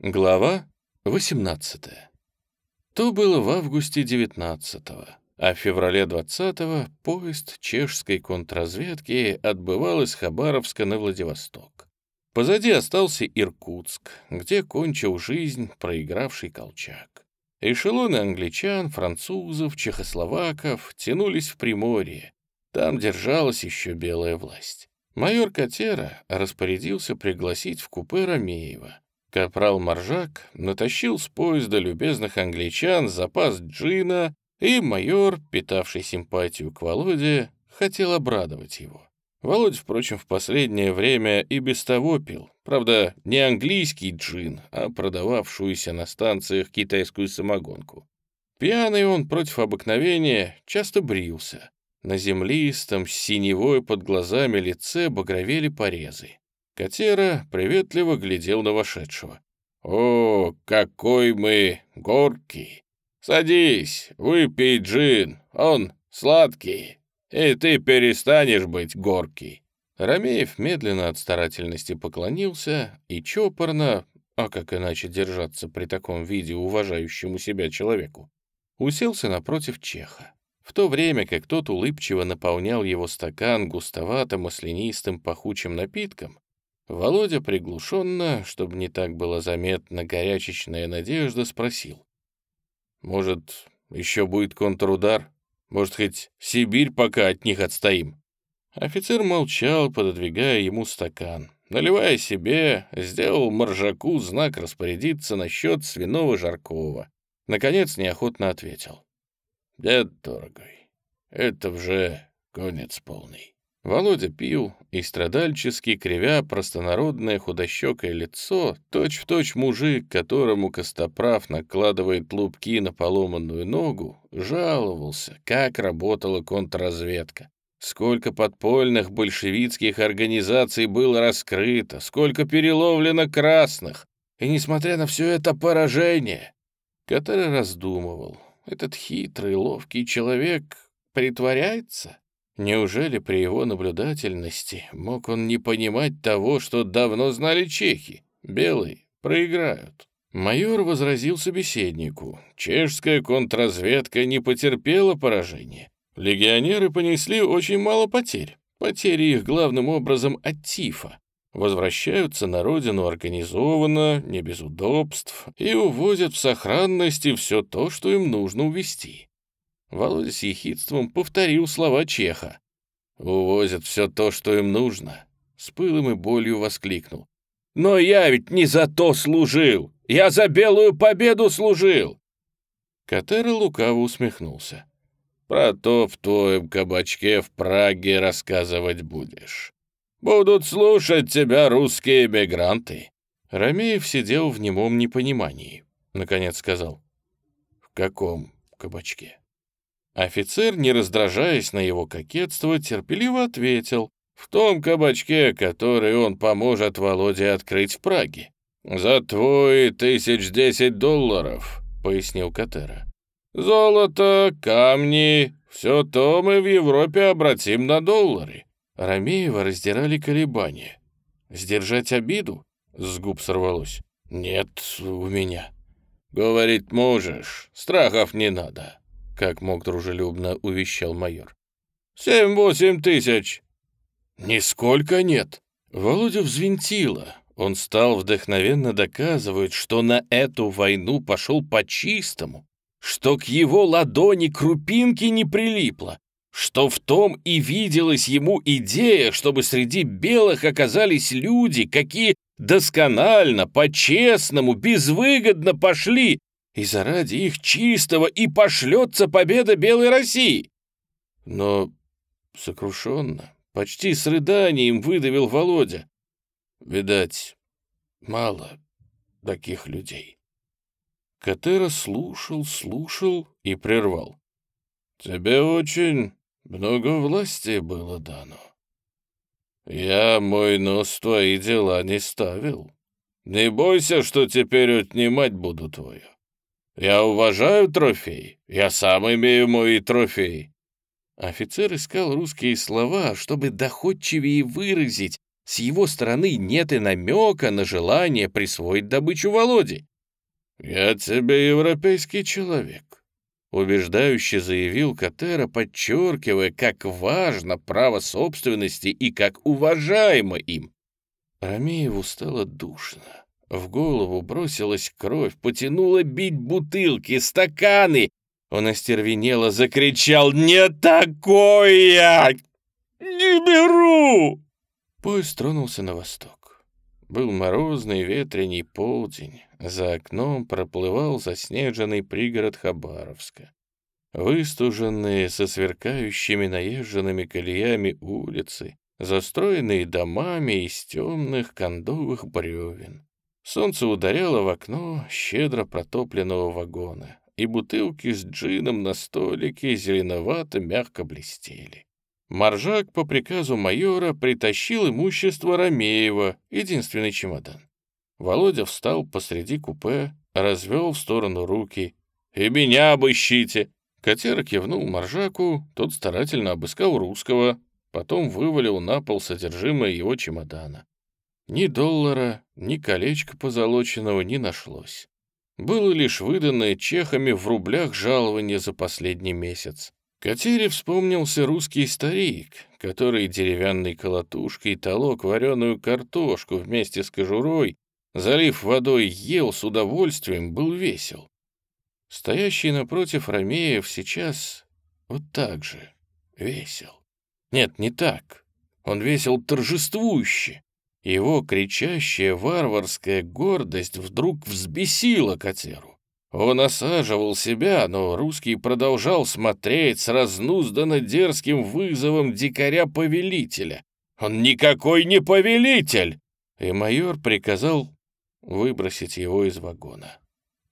Глава 18. То было в августе 19-го, а в феврале 20-го поезд чешской контрразведки отбывал из Хабаровска на Владивосток. Позади остался Иркутск, где кончил жизнь проигравший Колчак. Эшелоны англичан, французов, чехословаков тянулись в Приморье. Там держалась еще белая власть. Майор Катера распорядился пригласить в купе Ромеева. Капрал Маржак натащил с поезда любезных англичан запас джина, и майор, питавший симпатию к Володе, хотел обрадовать его. Володь, впрочем, в последнее время и без того пил. Правда, не английский джин, а продававшуюся на станциях китайскую самогонку. Пьяный он против обыкновения часто брился. На землистом, синевой под глазами лице багровели порезы. Котера приветливо глядел на вошедшего. «О, какой мы горький! Садись, выпей джин, он сладкий, и ты перестанешь быть горький». Ромеев медленно от старательности поклонился и чопорно, а как иначе держаться при таком виде уважающему себя человеку, уселся напротив Чеха. В то время как тот улыбчиво наполнял его стакан густоватым, маслянистым, пахучим напитком, Володя приглушенно, чтобы не так было заметно горячечная надежда, спросил. «Может, еще будет контрудар? Может, хоть Сибирь пока от них отстоим?» Офицер молчал, пододвигая ему стакан. Наливая себе, сделал Моржаку знак распорядиться насчет свиного жаркого. Наконец неохотно ответил. «Дед дорогой, это уже конец полный». Володя пил и страдальчески, кривя простонародное худощекое лицо, точь-в-точь точь мужик, которому Костоправ накладывает лупки на поломанную ногу, жаловался, как работала контрразведка. Сколько подпольных большевистских организаций было раскрыто, сколько переловлено красных. И несмотря на все это поражение, который раздумывал, этот хитрый, ловкий человек притворяется? Неужели при его наблюдательности мог он не понимать того, что давно знали чехи? Белые проиграют. Майор возразил собеседнику. Чешская контрразведка не потерпела поражения. Легионеры понесли очень мало потерь. Потери их главным образом от тифа. Возвращаются на родину организованно, не без удобств, и увозят в сохранности все то, что им нужно увезти. Володя с ехидством повторил слова Чеха. «Увозят все то, что им нужно», — с пылом и болью воскликнул. «Но я ведь не за то служил! Я за белую победу служил!» Катера лукаво усмехнулся. «Про то в твоем кабачке в Праге рассказывать будешь. Будут слушать тебя русские эмигранты». Ромеев сидел в немом непонимании. Наконец сказал. «В каком кабачке?» Офицер, не раздражаясь на его кокетство, терпеливо ответил. «В том кабачке, который он поможет Володе открыть в Праге. За твой тысяч десять долларов», — пояснил Катера. «Золото, камни, все то мы в Европе обратим на доллары». Ромеева раздирали колебания. «Сдержать обиду?» — с губ сорвалось. «Нет у меня». «Говорить можешь, страхов не надо как мог дружелюбно увещал майор. «Семь-восемь тысяч!» «Нисколько нет!» Володю взвинтило. Он стал вдохновенно доказывать, что на эту войну пошел по-чистому, что к его ладони крупинки не прилипло, что в том и виделась ему идея, чтобы среди белых оказались люди, какие досконально, по-честному, безвыгодно пошли и заради их чистого и пошлется победа Белой России. Но сокрушенно, почти с рыданием выдавил Володя. Видать, мало таких людей. Катера слушал, слушал и прервал. «Тебе очень много власти было дано. Я мой нос твои дела не ставил. Не бойся, что теперь отнимать буду твое. Я уважаю трофей. Я сам имею мой трофей». Офицер искал русские слова, чтобы доходчивее выразить, С его стороны нет и намека на желание присвоить добычу Володе. «Я тебе европейский человек», — убеждающе заявил Катера, подчеркивая, как важно право собственности и как уважаемо им. Ромееву стало душно. В голову бросилась кровь, потянула бить бутылки, стаканы. Он остервенело закричал «Не такое! Не беру!» Поезд тронулся на восток. Был морозный ветреный полдень. За окном проплывал заснеженный пригород Хабаровска. Выстуженные со сверкающими наезженными колеями улицы, застроенные домами из темных кондовых бревен. Солнце ударяло в окно щедро протопленного вагона, и бутылки с джином на столике зеленовато-мягко блестели. Маржак по приказу майора притащил имущество Ромеева, единственный чемодан. Володя встал посреди купе, развел в сторону руки. «И меня обыщите!» Котяра кивнул Маржаку, тот старательно обыскал русского, потом вывалил на пол содержимое его чемодана. Ни доллара, ни колечка позолоченного не нашлось. Было лишь выданное чехами в рублях жалование за последний месяц. Катере вспомнился русский старик, который деревянной колотушкой толок вареную картошку вместе с кожурой, залив водой, ел с удовольствием, был весел. Стоящий напротив Ромеев сейчас вот так же весел. Нет, не так. Он весел торжествующе. Его кричащая варварская гордость вдруг взбесила Катеру. Он осаживал себя, но русский продолжал смотреть с разнузданно дерзким вызовом дикаря-повелителя. «Он никакой не повелитель!» И майор приказал выбросить его из вагона.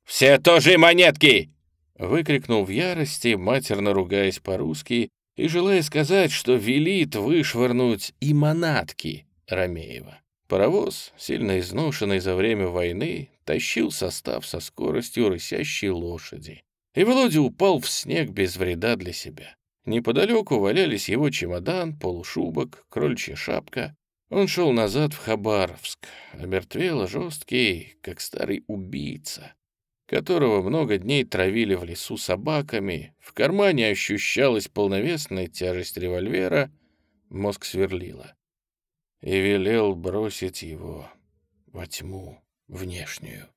«Все тоже монетки!» Выкрикнул в ярости, матерно ругаясь по-русски, и желая сказать, что велит вышвырнуть и манатки Ромеева. Паровоз, сильно изношенный за время войны, тащил состав со скоростью рысящей лошади. И Володя упал в снег без вреда для себя. Неподалеку валялись его чемодан, полушубок, крольчья шапка. Он шел назад в Хабаровск, омертвело жесткий, как старый убийца которого много дней травили в лесу собаками, в кармане ощущалась полновесная тяжесть револьвера, мозг сверлила. И велел бросить его во тьму внешнюю.